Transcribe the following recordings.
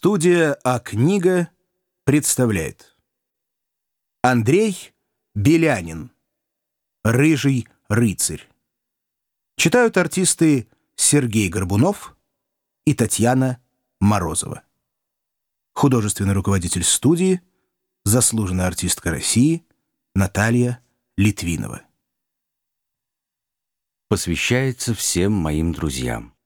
Студия «А-книга» представляет. Андрей Белянин «Рыжий рыцарь» Читают артисты Сергей Горбунов и Татьяна Морозова. Художественный руководитель студии Заслуженная артистка России Наталья Литвинова. Посвящается всем моим друзьям.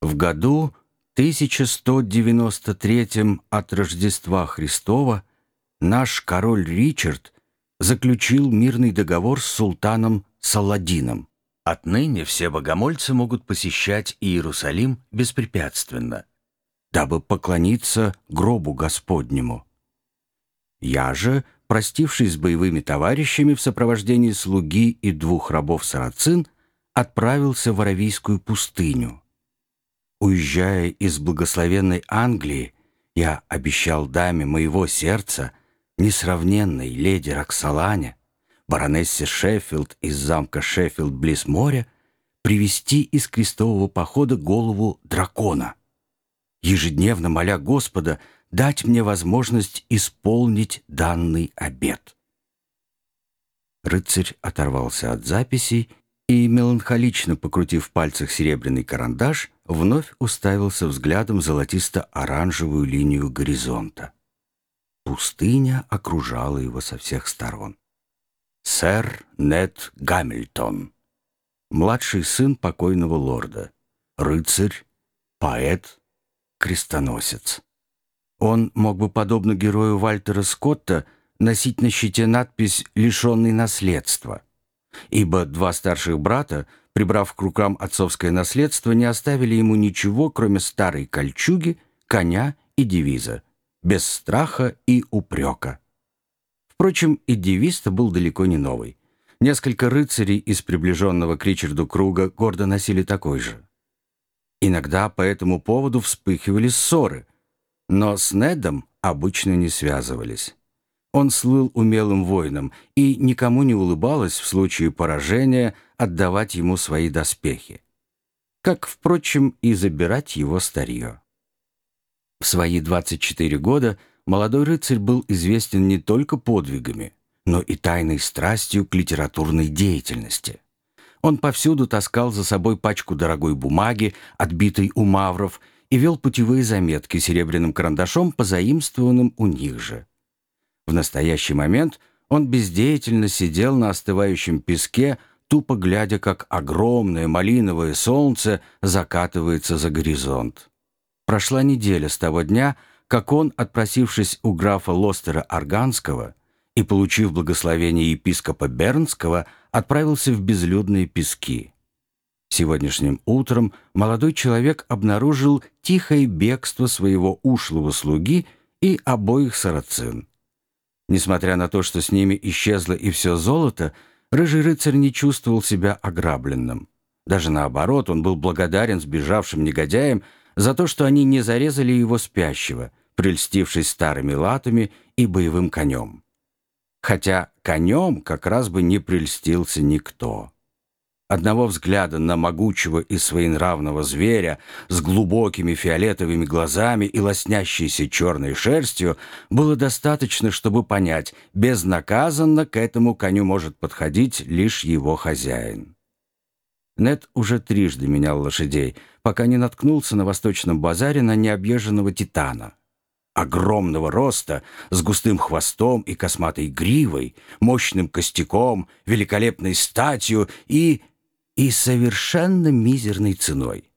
В году 1193 от Рождества Христова наш король Ричард заключил мирный договор с султаном Саладином. Отныне все богомольцы могут посещать Иерусалим беспрепятственно, дабы поклониться гробу Господнему. Я же, простившись с боевыми товарищами в сопровождении слуги и двух рабов-сарацин, отправился в Аравийскую пустыню – Уезжая из благословенной Англии, я обещал даме моего сердца, несравненной леди Роксолане, баронессе Шеффилд из замка Шеффилд близ моря, привести из крестового похода голову дракона, ежедневно моля Господа дать мне возможность исполнить данный обет. Рыцарь оторвался от записей и, меланхолично покрутив в пальцах серебряный карандаш, вновь уставился взглядом золотисто-оранжевую линию горизонта. Пустыня окружала его со всех сторон. Сэр Нед Гамильтон, младший сын покойного лорда, рыцарь, поэт, крестоносец. Он мог бы, подобно герою Вальтера Скотта, носить на щите надпись «Лишенный наследства», ибо два старших брата, прибрав к рукам отцовское наследство, не оставили ему ничего, кроме старой кольчуги, коня и девиза, без страха и упрека. Впрочем, и девиз-то был далеко не новый. Несколько рыцарей из приближенного к Ричарду круга гордо носили такой же. Иногда по этому поводу вспыхивали ссоры, но с Недом обычно не связывались. Он слыл умелым воином, и никому не улыбалось в случае поражения отдавать ему свои доспехи. Как, впрочем, и забирать его старье. В свои 24 года молодой рыцарь был известен не только подвигами, но и тайной страстью к литературной деятельности. Он повсюду таскал за собой пачку дорогой бумаги, отбитой у мавров, и вел путевые заметки серебряным карандашом, позаимствованным у них же. В настоящий момент он бездеятельно сидел на остывающем песке, тупо глядя, как огромное малиновое солнце закатывается за горизонт. Прошла неделя с того дня, как он, отпросившись у графа Лостера Арганского и получив благословение епископа Бернского, отправился в безлюдные пески. Сегодняшним утром молодой человек обнаружил тихое бегство своего ушлого слуги и обоих сарацин. Несмотря на то, что с ними исчезло и все золото, рыжий рыцарь не чувствовал себя ограбленным. Даже наоборот, он был благодарен сбежавшим негодяям за то, что они не зарезали его спящего, прельстившись старыми латами и боевым конем. Хотя конем как раз бы не прельстился никто. Одного взгляда на могучего и своенравного зверя с глубокими фиолетовыми глазами и лоснящейся черной шерстью было достаточно, чтобы понять, безнаказанно к этому коню может подходить лишь его хозяин. Нет уже трижды менял лошадей, пока не наткнулся на восточном базаре на необъезженного титана. Огромного роста, с густым хвостом и косматой гривой, мощным костяком, великолепной статью и и совершенно мизерной ценой.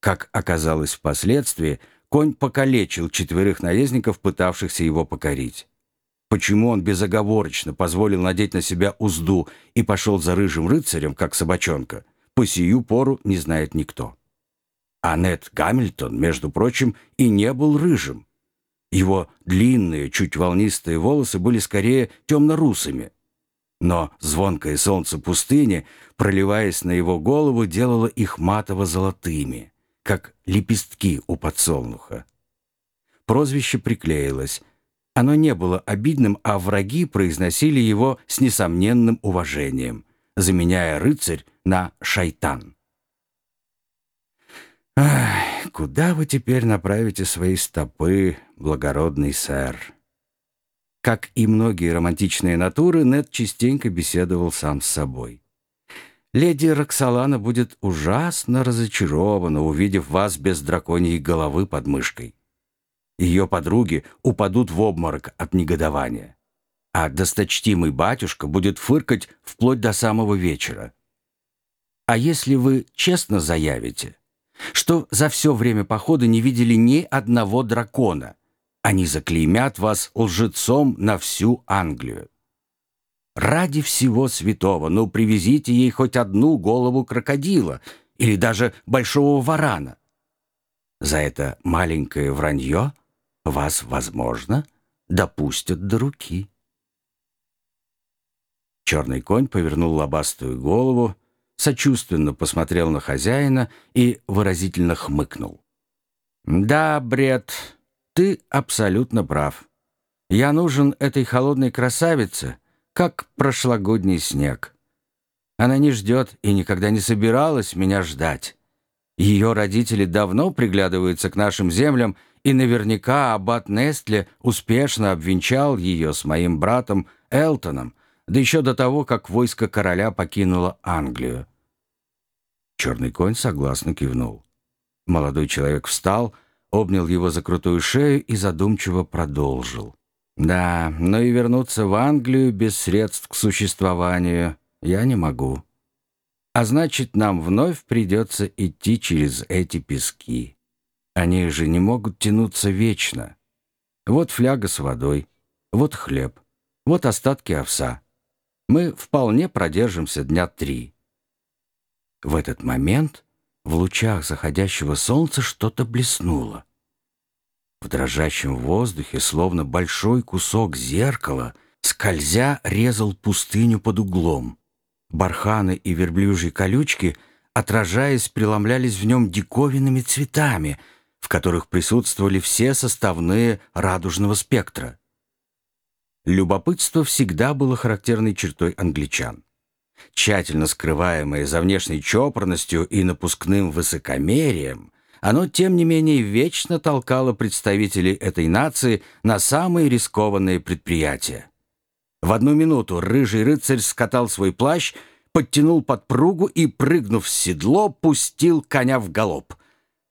Как оказалось впоследствии, конь покалечил четверых наездников, пытавшихся его покорить. Почему он безоговорочно позволил надеть на себя узду и пошел за рыжим рыцарем, как собачонка, по сию пору не знает никто. А Нет Гамильтон, между прочим, и не был рыжим. Его длинные, чуть волнистые волосы были скорее темно-русыми, но звонкое солнце пустыни, проливаясь на его голову, делало их матово-золотыми, как лепестки у подсолнуха. Прозвище приклеилось. Оно не было обидным, а враги произносили его с несомненным уважением, заменяя рыцарь на шайтан. Ах, куда вы теперь направите свои стопы, благородный сэр?» Как и многие романтичные натуры, Нед частенько беседовал сам с собой. «Леди Роксолана будет ужасно разочарована, увидев вас без драконьей головы под мышкой. Ее подруги упадут в обморок от негодования, а досточтимый батюшка будет фыркать вплоть до самого вечера. А если вы честно заявите, что за все время похода не видели ни одного дракона, они заклеймят вас лжецом на всю Англию. Ради всего святого, ну привезите ей хоть одну голову крокодила или даже большого варана. За это маленькое вранье вас, возможно, допустят до руки. Черный конь повернул лобастую голову, сочувственно посмотрел на хозяина и выразительно хмыкнул. «Да, бред, ты абсолютно прав. Я нужен этой холодной красавице, как прошлогодний снег. Она не ждет и никогда не собиралась меня ждать. Ее родители давно приглядываются к нашим землям, и наверняка аббат Нестле успешно обвенчал ее с моим братом Элтоном, да еще до того, как войско короля покинуло Англию. Черный конь согласно кивнул. Молодой человек встал, обнял его за крутую шею и задумчиво продолжил. «Да, но и вернуться в Англию без средств к существованию я не могу. А значит, нам вновь придется идти через эти пески. Они же не могут тянуться вечно. Вот фляга с водой, вот хлеб, вот остатки овса. Мы вполне продержимся дня три». В этот момент в лучах заходящего солнца что-то блеснуло. В дрожащем воздухе, словно большой кусок зеркала, скользя резал пустыню под углом. Барханы и верблюжьи колючки, отражаясь, преломлялись в нем диковинными цветами, в которых присутствовали все составные радужного спектра. Любопытство всегда было характерной чертой англичан тщательно скрываемое за внешней чопорностью и напускным высокомерием, оно, тем не менее, вечно толкало представителей этой нации на самые рискованные предприятия. В одну минуту рыжий рыцарь скатал свой плащ, подтянул подпругу и, прыгнув с седло, пустил коня в галоп.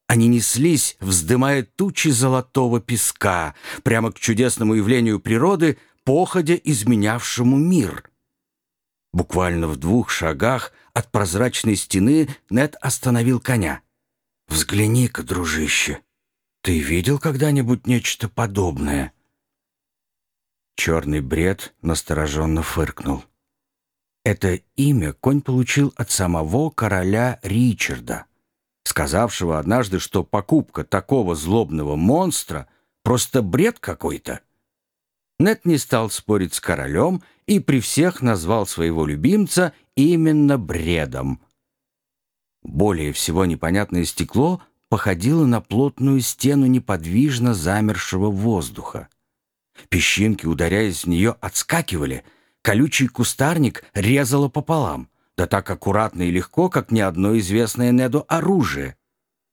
Они неслись, вздымая тучи золотого песка, прямо к чудесному явлению природы, походя изменявшему мир — Буквально в двух шагах от прозрачной стены Нед остановил коня. «Взгляни-ка, дружище, ты видел когда-нибудь нечто подобное?» Черный бред настороженно фыркнул. Это имя конь получил от самого короля Ричарда, сказавшего однажды, что покупка такого злобного монстра — просто бред какой-то. Нет не стал спорить с королем и при всех назвал своего любимца именно бредом. Более всего непонятное стекло походило на плотную стену неподвижно замершего воздуха. Песчинки, ударяясь в нее, отскакивали, колючий кустарник резало пополам, да так аккуратно и легко, как ни одно известное Неду оружие.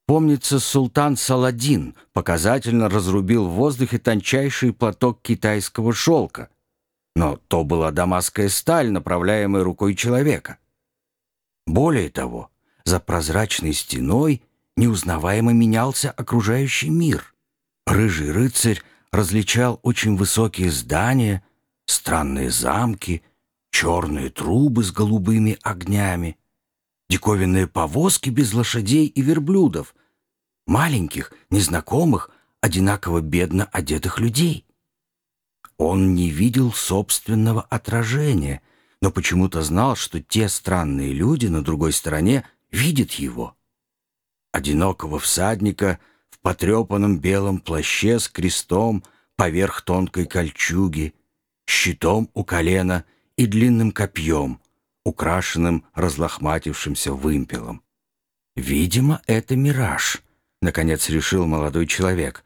Помнится, султан Саладин показательно разрубил в воздухе тончайший платок китайского шелка. Но то была дамасская сталь, направляемая рукой человека. Более того, за прозрачной стеной неузнаваемо менялся окружающий мир. Рыжий рыцарь различал очень высокие здания, странные замки, черные трубы с голубыми огнями диковинные повозки без лошадей и верблюдов, маленьких, незнакомых, одинаково бедно одетых людей. Он не видел собственного отражения, но почему-то знал, что те странные люди на другой стороне видят его. Одинокого всадника в потрепанном белом плаще с крестом поверх тонкой кольчуги, щитом у колена и длинным копьем, украшенным разлохматившимся вымпелом. «Видимо, это мираж», — наконец решил молодой человек.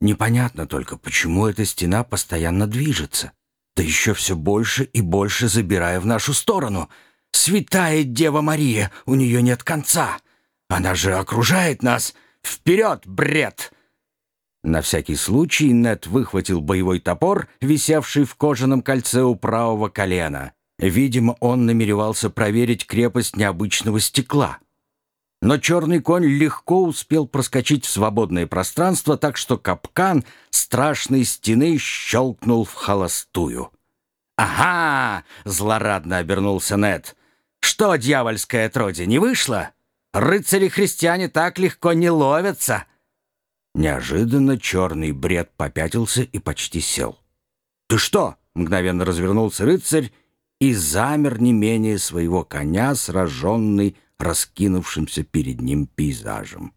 «Непонятно только, почему эта стена постоянно движется, да еще все больше и больше забирая в нашу сторону. Святая Дева Мария, у нее нет конца. Она же окружает нас, Вперед, бред!» На всякий случай Нед выхватил боевой топор, висевший в кожаном кольце у правого колена. Видимо, он намеревался проверить крепость необычного стекла. Но черный конь легко успел проскочить в свободное пространство, так что капкан страшной стены щелкнул в холостую. «Ага!» — злорадно обернулся Нед. «Что, дьявольское отродье, не вышло? Рыцари-христиане так легко не ловятся!» Неожиданно черный бред попятился и почти сел. «Ты что?» — мгновенно развернулся рыцарь и замер не менее своего коня, сраженный раскинувшимся перед ним пейзажем.